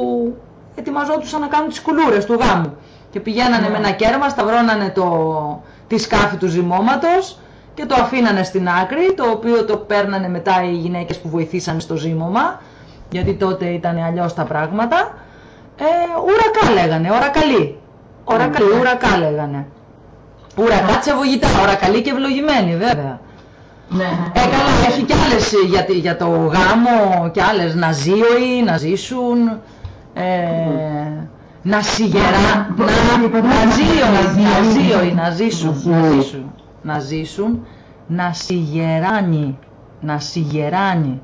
ετοιμαζόντουσαν να κάνουν τις κουλούρες του γάμου. Και πηγαίνανε με ένα κέρμα, σταυρώνανε το, τη σκάφη του ζυμώματος και το αφήνανε στην άκρη, το οποίο το παίρνανε μετά οι γυναίκες που βοηθήσαν στο ζύμωμα, γιατί τότε ήταν αλλιώς τα πράγματα. Ε, ουρακά λέγανε, ώρα καλή. Ώρα καλή, ουρακά λέγανε. Ουρακά τσεβογητά, ώρα καλή και ευλογημένη βέβαια. Ναι, Ε, καλά, έχει κι άλλες ε, για, τη- για το γάμο κι άλλες. Να ζήοι, να ζήσουν, ε, να σιγερά, να, να ζήοι, να ζήοι, να ζήσουν, να ζήσουν, να ζήσουν, να σιγεράνει, να σιγεράνει,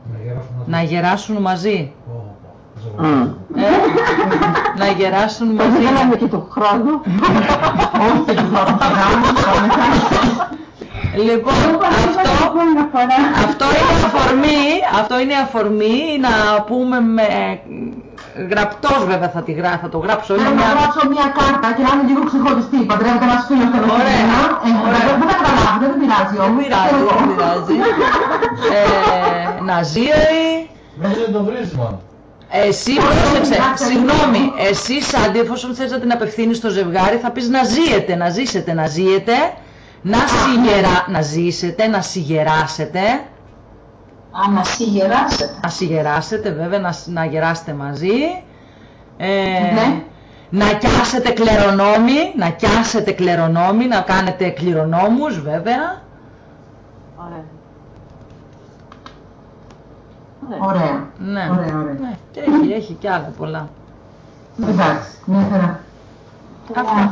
Να γεράσουν να γεράσουν μαζί, Πω, πω. Μμ. ε, να γεράσουν Δεν μαζί. θέλαμε και του χρόνου. Όχι, δεν θα το κάνουμε. Λοιπόν, αυτό, Μια φορά. Αυτό είναι αφορμή, αυτό είναι αφορμή να πούμε με γραπτός βέβαια θα, τη, γρά- θα το γράψω είναι Θέλω να μια... γράψω μια κάρτα και να είναι λίγο ξεχωριστή. Παντρεύεται ένας φίλος στο Ωραία, Βερολίνο. Ε, ωραία. Δεν θα καταλάβετε, δεν πειράζει Δεν όμως. πειράζει, Θέλω δεν εγώ. πειράζει. Ε, να ζει Μέσα δεν το βρεις μόνο. εσύ πρόσεξε, συγγνώμη, εσύ Σάντι εφόσον θες να την απευθύνεις στο ζευγάρι θα πεις να ζήσετε, να ζήσετε, να ζήσετε, να σιγερα, να ζήσετε, να σιγεράσετε, Α, να σιγεράσετε. να σιγεράσετε βέβαια, να, σ- να γεράσετε μαζί. Ε, Ναι. Να πιάσετε κληρονόμοι, να πιάσετε κληρονόμοι, να κάνετε κληρονόμους βέβαια. Ωραία. Ωραία. Ναι. Ωραία, ωραία. Ναι, και έχει, έχει και άλλα πολλά. Εντάξει, μια χαρά. Αυτά.